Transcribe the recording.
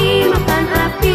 Makan api.